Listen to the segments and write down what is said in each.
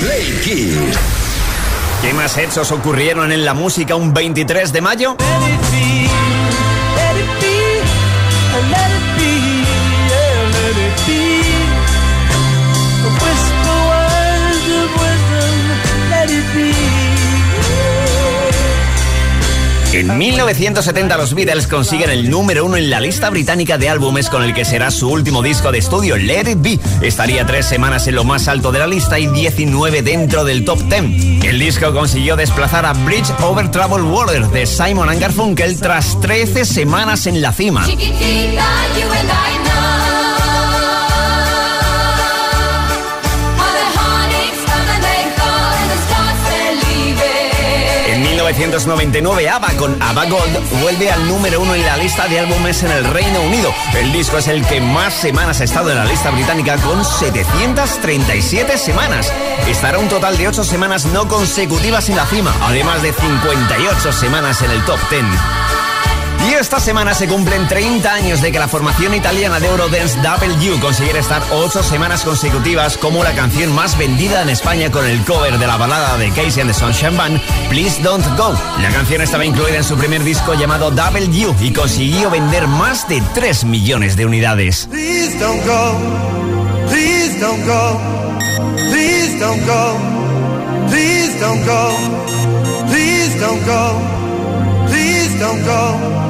Play, Kiss. ¿Qué más hechos ocurrieron en la música un 23 de mayo? En 1970 los Beatles consiguen el número uno en la lista británica de álbumes con el que será su último disco de estudio, Let It Be. Estaría tres semanas en lo más alto de la lista y 19 dentro del top 10. El disco consiguió desplazar a Bridge Over Troubled Water de Simon Garfunkel tras 13 semanas en la cima. 1999, ABBA con ABBA Gold vuelve al número uno en la lista de álbumes en el Reino Unido. El disco es el que más semanas ha estado en la lista británica con 737 semanas. Estará un total de 8 semanas no consecutivas en la cima, además de 58 semanas en el top 10. Y esta semana se cumplen 30 años de que la formación italiana de Eurodance W consiguiera estar 8 semanas consecutivas como la canción más vendida en España con el cover de la balada de Casey and the Band, Please Don't Go. La canción estaba incluida en su primer disco llamado W y consiguió vender más de 3 millones de unidades. Please don't go, please don't go, please don't go. Please don't go. Please don't go.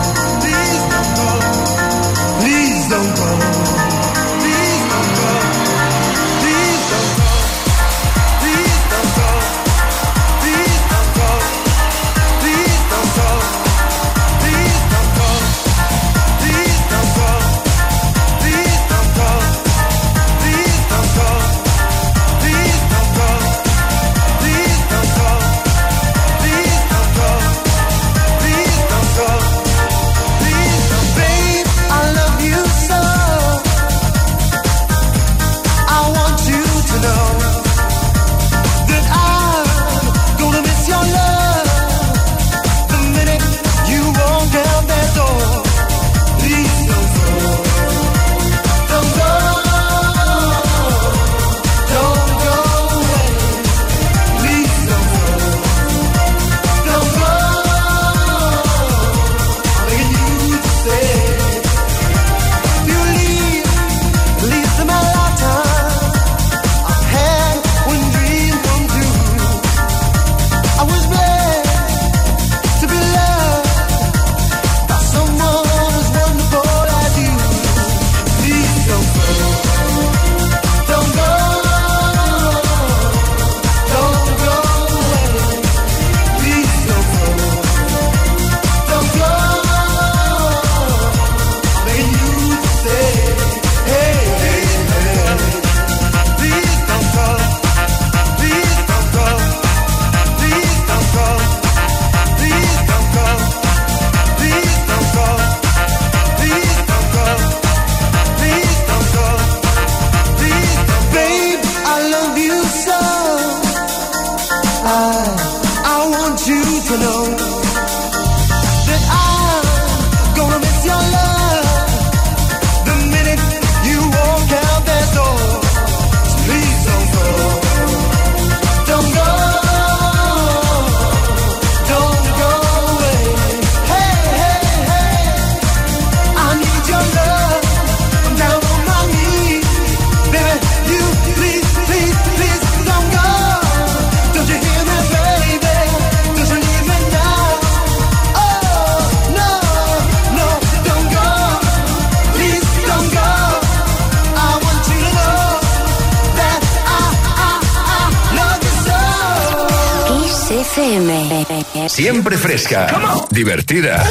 Fresca. Divertida.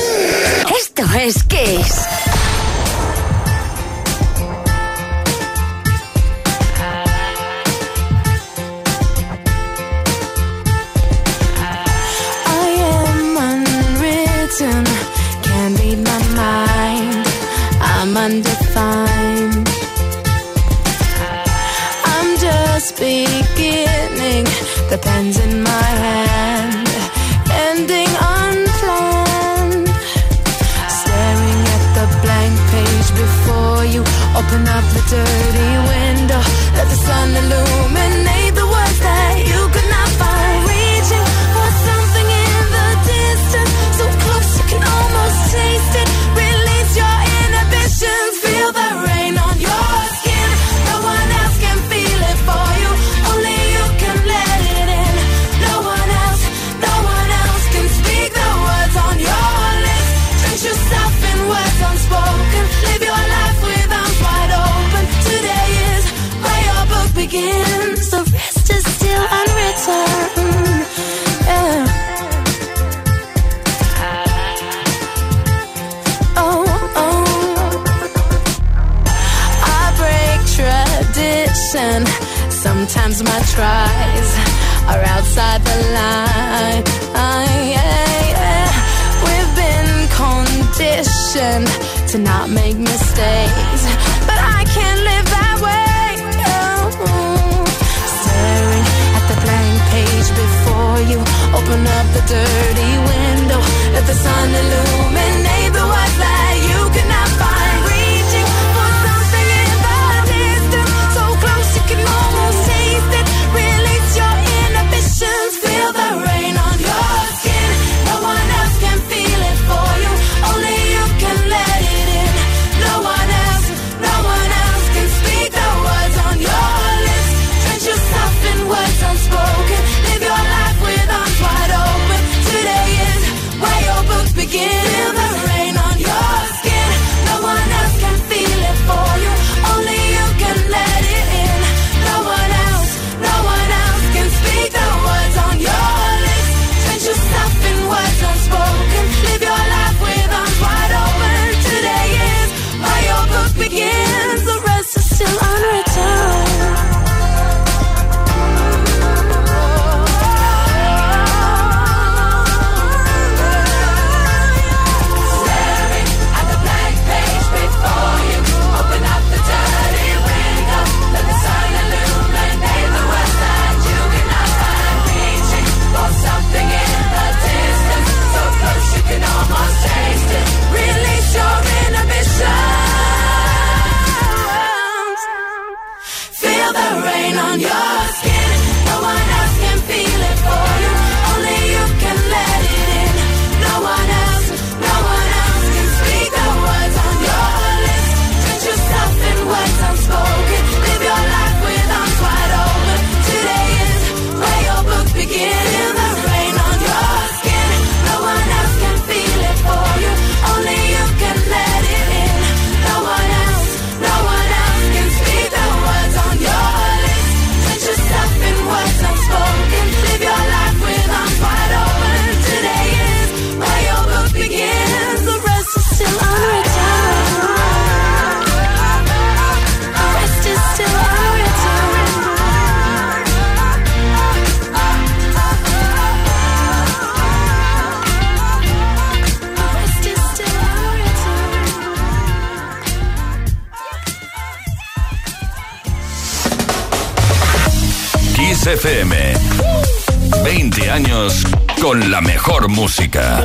Esto es Kiss. Undefined. I'm just beginning. The pen's in my cries are outside the line. We've been conditioned to not make mistakes, but I can't live that way. Oh. Staring at the blank page before you, open up the dirty window, let the sun illuminate. FM. 20 años con la mejor música.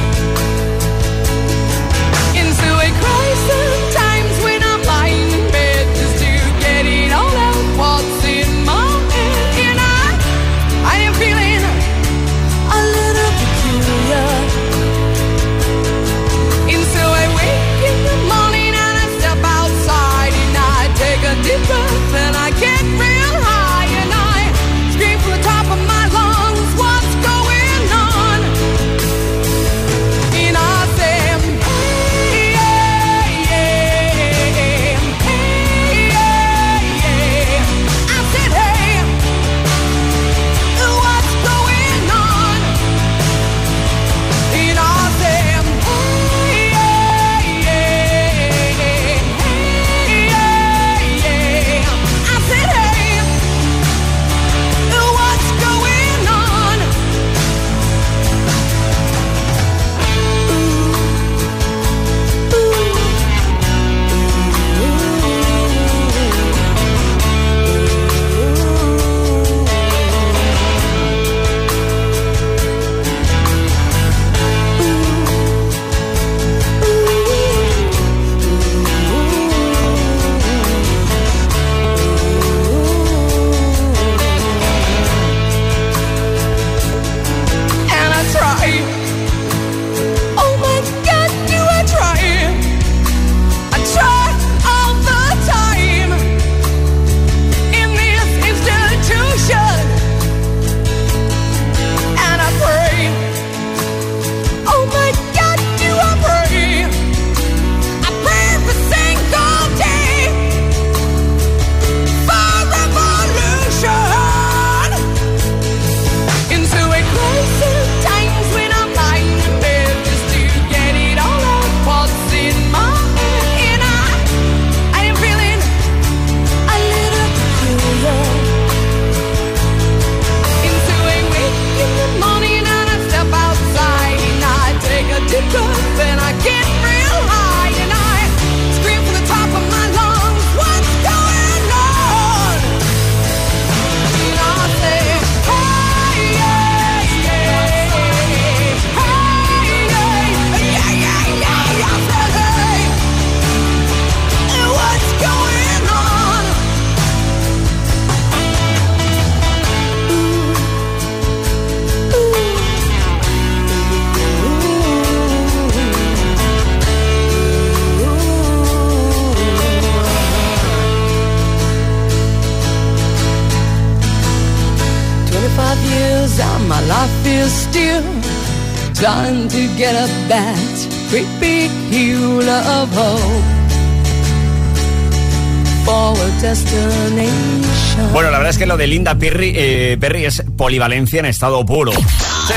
De Linda Perry, eh, Perry es polivalencia en estado puro. Sí,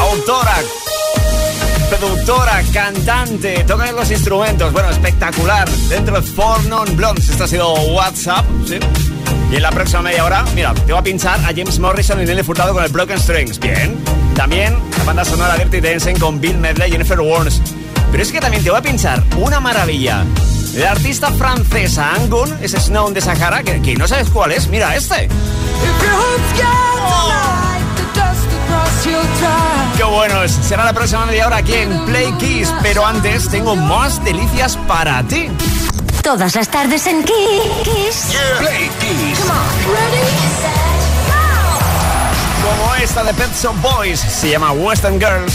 autora, productora, cantante, toca los instrumentos. Bueno, espectacular. Dentro de Four Non Blondes. Esto ha sido WhatsApp, ¿sí? Y en la próxima media hora, mira, te voy a pinchar a James Morrison y Nelly Furtado con el Broken Strings. Bien. También la banda sonora Dirty Dancing con Bill Medley y Jennifer Warnes. Pero es que también te voy a pinchar una maravilla. La artista francesa Angun, ese Snow de Sahara, que, que no sabes cuál es. Mira, este. Drive. Qué bueno es. Será la próxima media hora aquí en Play Kiss. Pero antes tengo más delicias para ti. Todas las tardes en Kiss. Play Kiss. Ready? Como esta de Pet Shop Boys. Se llama Western Girls.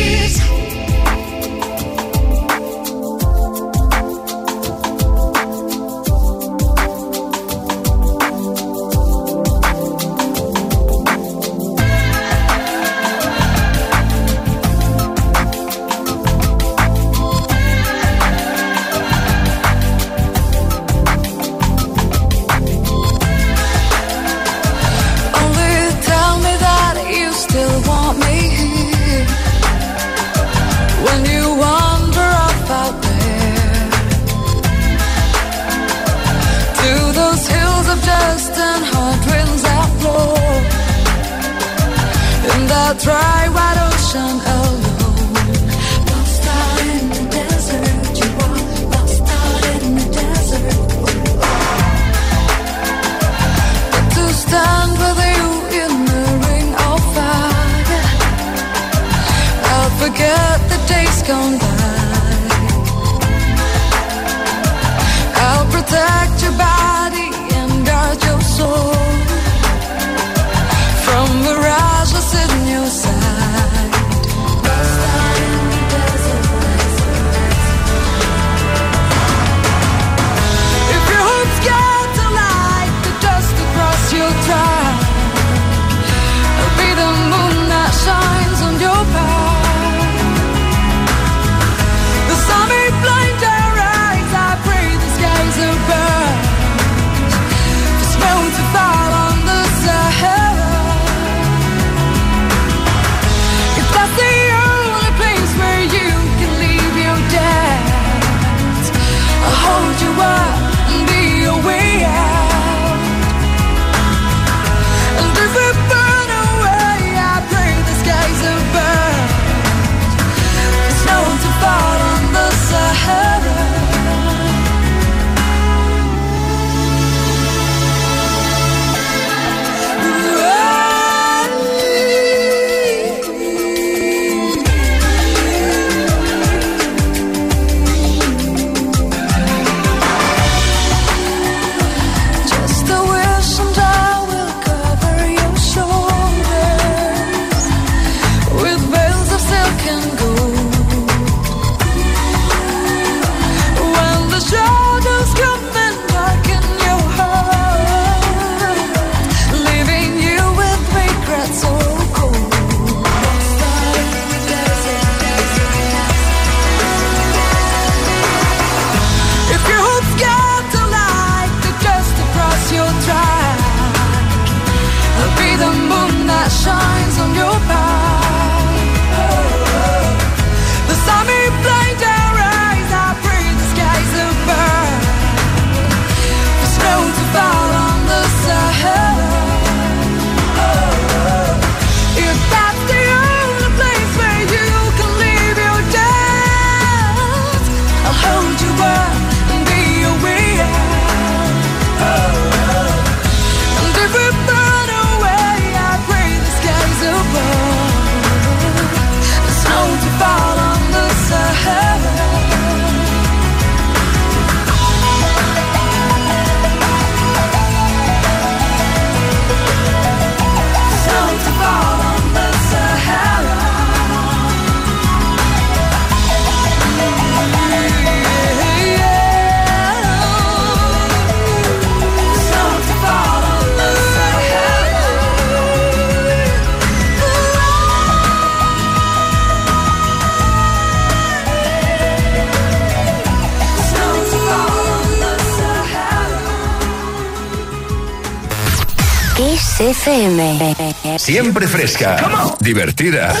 FM. Siempre fresca, divertida.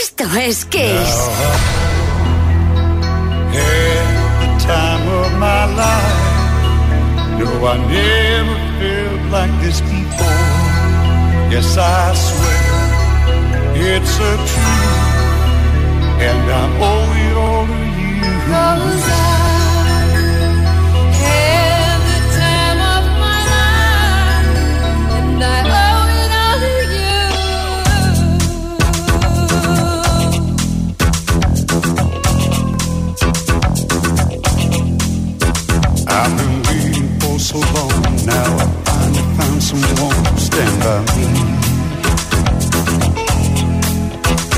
Esto es Kiss. I never felt like this before. Yes, I swear it's a truth, and I owe it all to you. Some won't stand by me.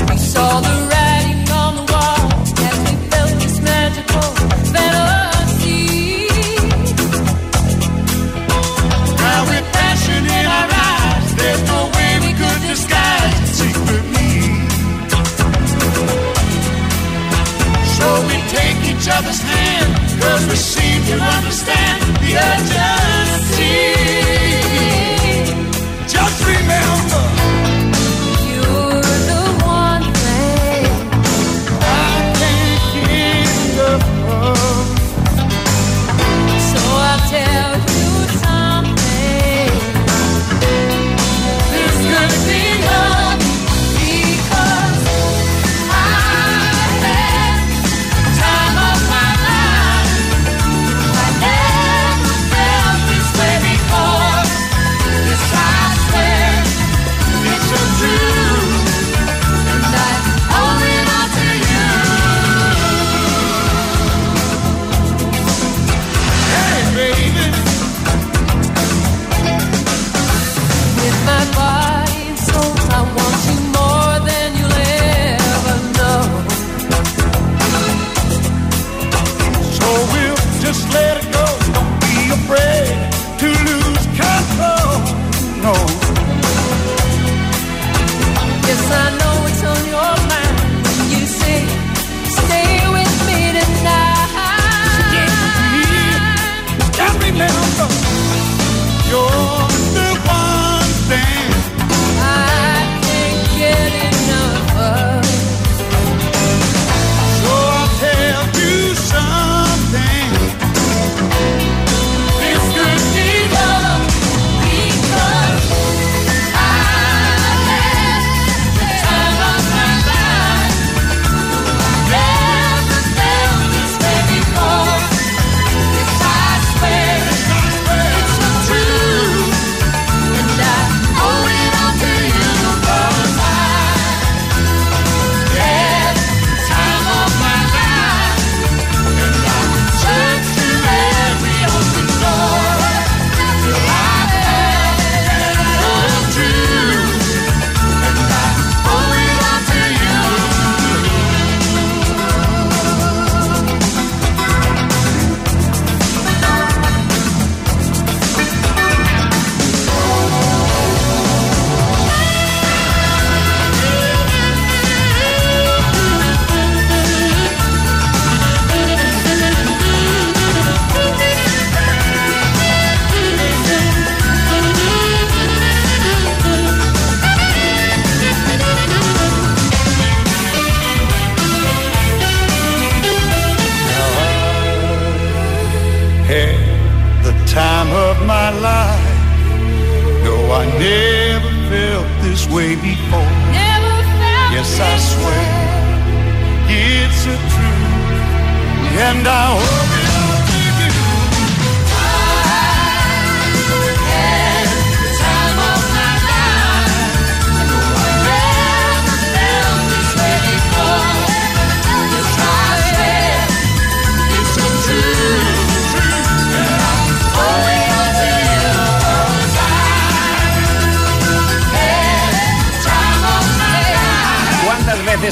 We saw the writing on the wall as we felt this magical fantasy. Now with passion in our eyes, there's no way we could disguise the secret need. So we take each other's hand, cause we seem to understand the urgency.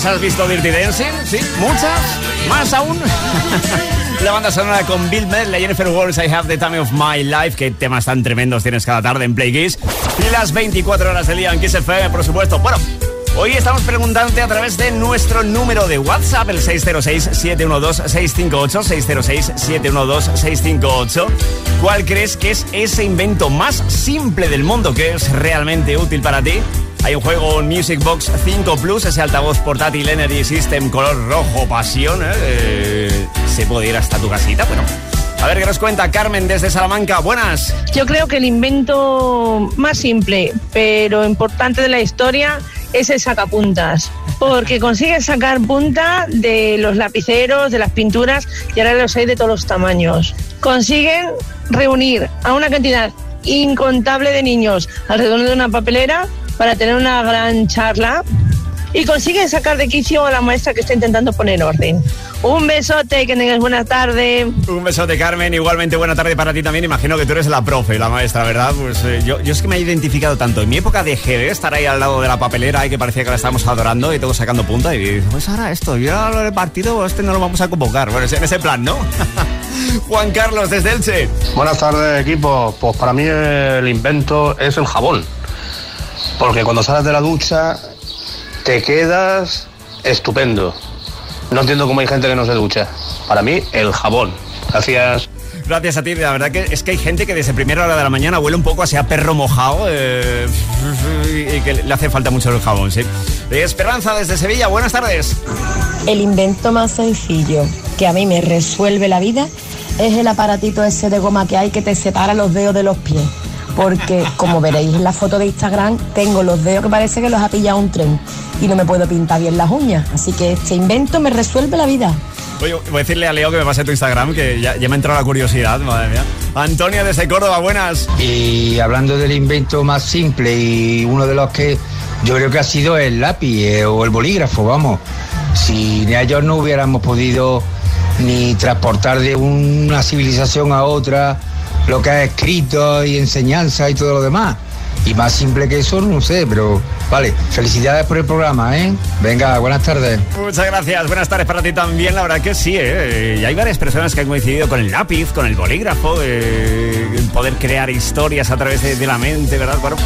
Has visto Dirty Dancing? ¿Sí? ¿Muchas? ¿Más aún? La banda sonora con Bill Medley, Jennifer Walls, I Have the Time of My Life. Qué temas tan tremendos tienes cada tarde en Play. Y las 24 horas del día en Kiss FM, por supuesto. Bueno, hoy estamos preguntándote a través de nuestro número de WhatsApp, el 606-712-658, 606-712-658. ¿Cuál crees que es ese invento más simple del mundo que es realmente útil para ti? Hay un juego un Music Box 5 Plus, ese altavoz portátil Energy System color rojo pasión. ¿eh? Eh, se puede ir hasta tu casita. Bueno, a ver qué nos cuenta Carmen desde Salamanca. Buenas. Yo creo que el invento más simple, pero importante de la historia es el sacapuntas, porque consigue sacar punta de los lapiceros, de las pinturas, y ahora los hay de todos los tamaños. Consiguen reunir a una cantidad incontable de niños alrededor de una papelera para tener una gran charla y consiguen sacar de quicio a la maestra que está intentando poner orden. Un besote, que tengas buena tarde. Un besote, Carmen. Igualmente, buena tarde para ti también. Imagino que tú eres la profe, la maestra, ¿verdad? Pues eh, yo, yo es que me he identificado tanto. En mi época de GB, estar ahí al lado de la papelera y que parecía que la estábamos adorando y todos sacando punta. Y pues ahora esto, y ahora lo del partido, este no lo vamos a convocar. Bueno, es en ese plan, ¿no? Juan Carlos, desde Elche. Buenas tardes, equipo. Pues para mí el invento es el jabón. Porque cuando sales de la ducha te quedas estupendo. No entiendo cómo hay gente que no se ducha. Para mí, el jabón. Gracias. Gracias a ti, la verdad que es que hay gente que desde primera hora de la mañana huele un poco así a perro mojado eh, y que le hace falta mucho el jabón, sí. Esperanza desde Sevilla, buenas tardes. El invento más sencillo que a mí me resuelve la vida es el aparatito ese de goma que hay que te separa los dedos de los pies. Porque, como veréis en la foto de Instagram, tengo los dedos que parece que los ha pillado un tren y no me puedo pintar bien las uñas. Así que este invento me resuelve la vida. Oye, voy a decirle a Leo que me pase tu Instagram, que ya, ya me ha entrado la curiosidad, madre mía. Antonio desde Córdoba, buenas. Y hablando del invento más simple y uno de los que yo creo que ha sido el lápiz eh, o el bolígrafo, vamos. Si ni ellos no hubiéramos podido ni transportar de una civilización a otra lo que ha escrito y enseñanza y todo lo demás. Y más simple que eso, no sé, pero vale, felicidades por el programa, ¿eh? Venga, buenas tardes. Muchas gracias, buenas tardes para ti también, la verdad que sí, ¿eh? Y hay varias personas que han coincidido con el lápiz, con el bolígrafo, eh, poder crear historias a través de, de la mente, ¿verdad? Bueno,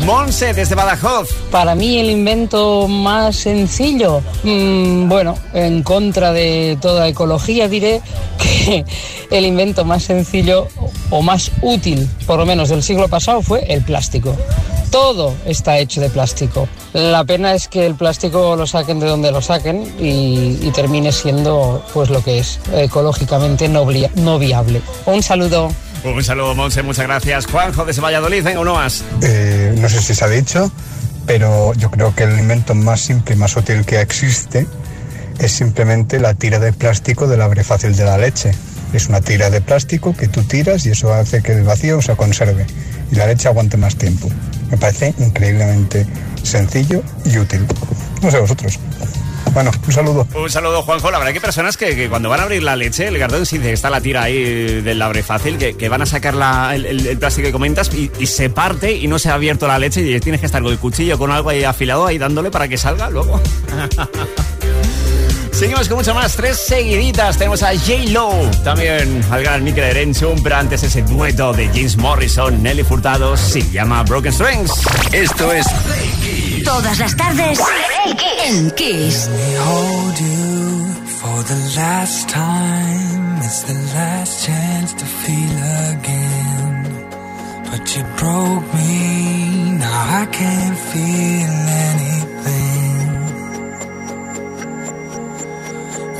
Monse desde Badajoz. Para mí el invento más sencillo, mm, bueno, en contra de toda ecología diré que el invento más sencillo o más útil, por lo menos del siglo pasado, fue el plástico. Todo está hecho de plástico. La pena es que el plástico lo saquen de donde lo saquen y, termine siendo pues lo que es ecológicamente no viable. Un saludo. Un saludo, Monse, muchas gracias. Juanjo desde Valladolid, venga, uno más. Eh, no sé si se ha dicho, pero yo creo que el invento más simple y más útil que existe es simplemente la tira de plástico del abre fácil de la leche. Es una tira de plástico que tú tiras y eso hace que el vacío se conserve y la leche aguante más tiempo. Me parece increíblemente sencillo y útil. No sé vosotros. Bueno, un saludo. Un saludo, Juanjo. La verdad que hay personas que, que cuando van a abrir la leche, el gardón si dice, está la tira ahí del abre fácil, que, que van a sacar la- el, el- el plástico que comentas y, y se parte y no se ha abierto la leche y tienes que estar con el cuchillo, con algo ahí afilado, ahí dándole para que salga luego. Seguimos con mucho más, tres seguiditas. Tenemos a J-Lo, también al gran Mikel Erenchum, pero antes ese dueto de James Morrison, Nelly Furtado, se llama Broken Strings. Esto es Todas las tardes en Kiss. hold you for the last time. It's the last chance to feel again. But you broke me, now I can't feel anything.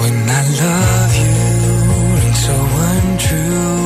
When I love you and so untrue,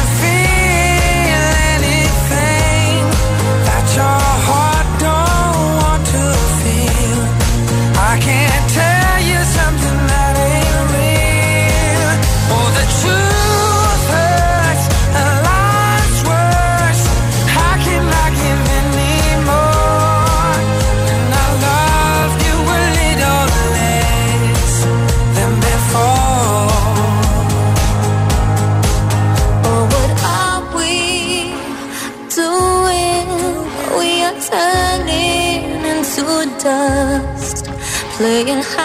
泪眼。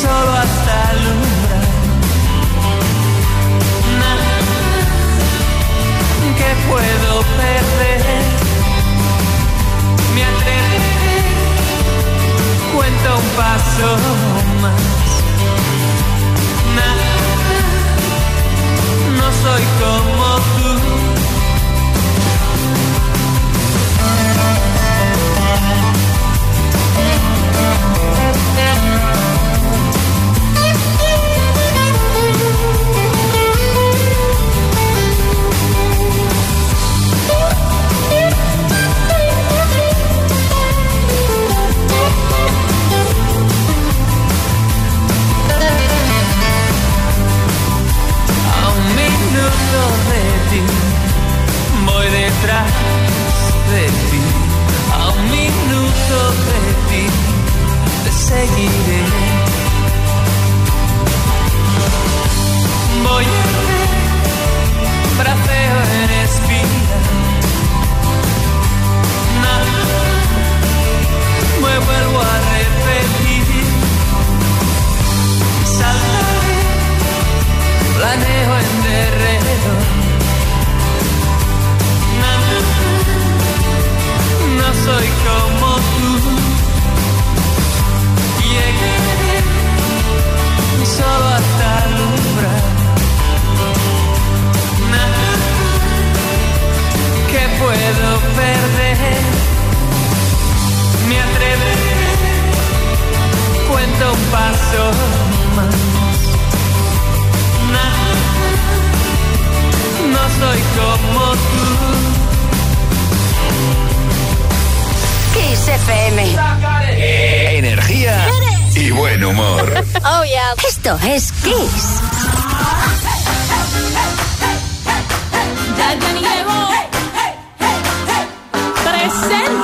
Solo hasta alumbrar. Nada que puedo perder. Me atreveré, cuento un paso más. Nada, no soy como tú. Voy detrás de ti. A un minuto de ti, te seguiré. Voy a ver, braceo en espina. Nada, me vuelvo a repetir. Saltaré planeo en derredor. No soy como tú. Llegaré solo hasta alumbrar. Nada que puedo perder. Me atreveré, cuento un paso más. No soy como tú. FM. Energía y buen humor. Oh, yeah. Esto es Kiss. Presente.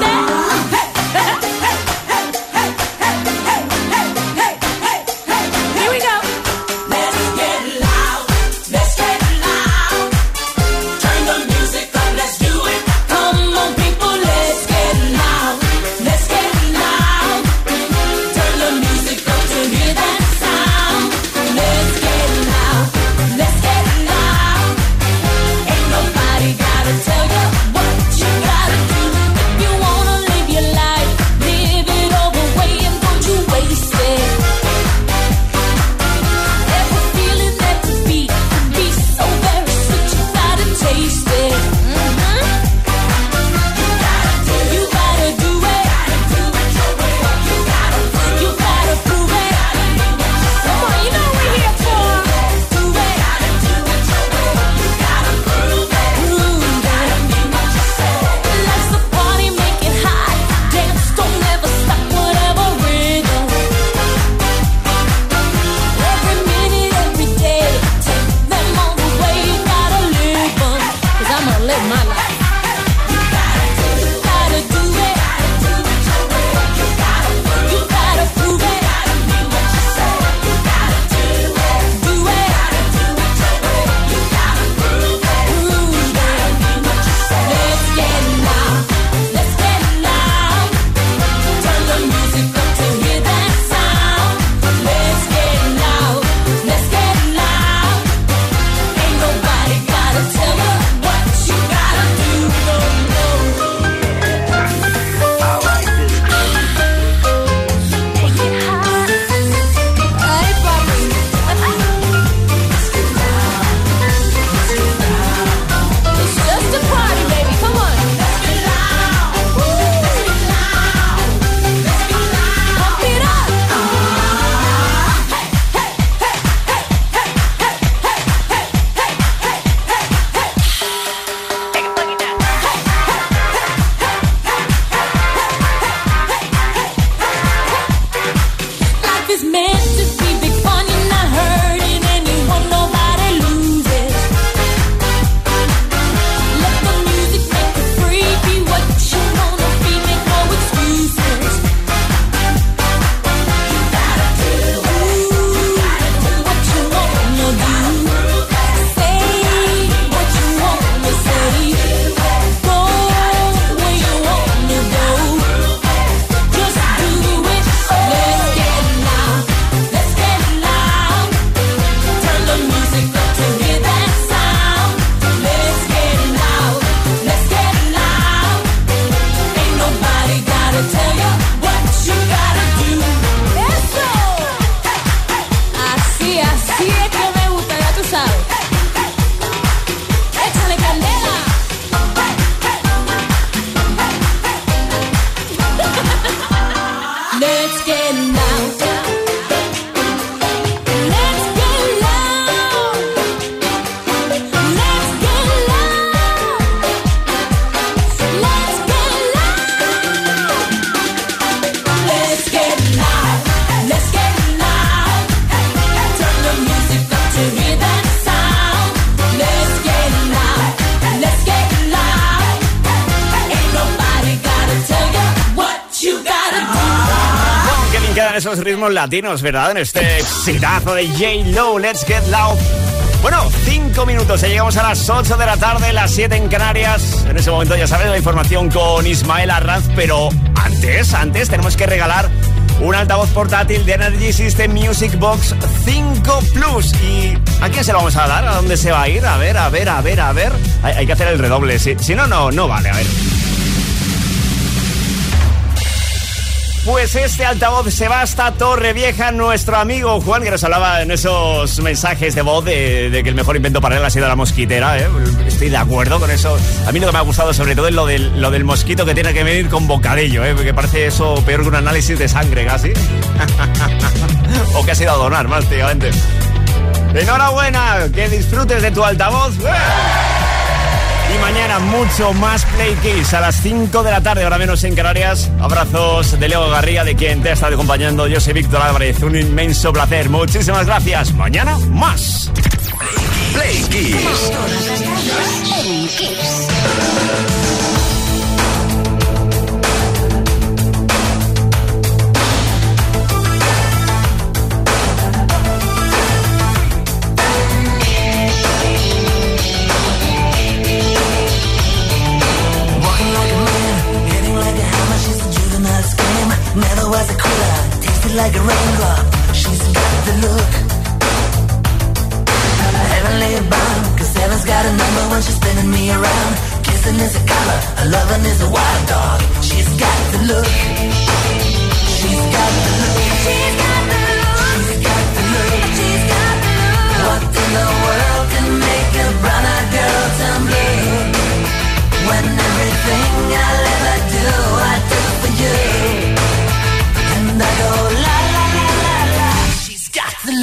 Latinos, ¿verdad? En este exitazo de J-Lo, Let's Get Loud. Bueno, cinco minutos, ya llegamos a las 8 de la tarde, las 7 en Canarias. En ese momento ya sabes la información con Ismael Arranz, pero antes, antes tenemos que regalar un altavoz portátil de Energy System Music Box 5 Plus. ¿Y a quién se lo vamos a dar? ¿A dónde se va a ir? A ver, a ver, a ver, a ver. Hay, hay que hacer el redoble, si, si no, no, no vale, a ver. Pues este altavoz se va hasta Torre Vieja, nuestro amigo Juan, que nos hablaba en esos mensajes de voz de, que el mejor invento para él ha sido la mosquitera. ¿eh? Estoy de acuerdo con eso. A mí lo que me ha gustado sobre todo es lo del, lo del mosquito que tiene que venir con bocadillo, ¿eh? porque parece eso peor que un análisis de sangre casi. o que has ido a donar más, tíamente. Enhorabuena, que disfrutes de tu altavoz. Y mañana mucho más Play Kiss a las 5 de la tarde, ahora menos en Canarias. Abrazos de Leo Garría, de quien te ha estado acompañando. Yo soy Víctor Álvarez, un inmenso placer. Muchísimas gracias. Mañana más. Play Kiss. Like a raindrop. She's got the look. Heavenly bound, cause heaven's got a number when she's spinning me around. Kissing is a color, a loving is a wild dog. She's got the look. She's got the look. She's got the look. She's got the look. She's got the look. What in the world can make a brown-eyed girl turn blue? When everything I'll ever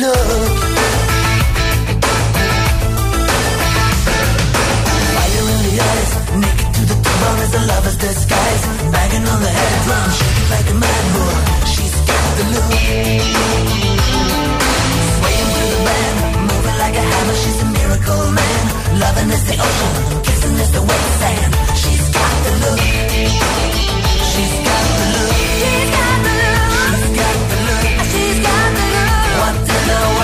look. Fire in the eyes, naked to the bone as a lover's disguise. Banging on the head drum, shaking like a mad bull. She's got the look. Swaying through the band, moving like a hammer. She's a miracle man. Loving is the ocean, kissing is the wet sand. She's got the look. She's got the look. She's got the look. know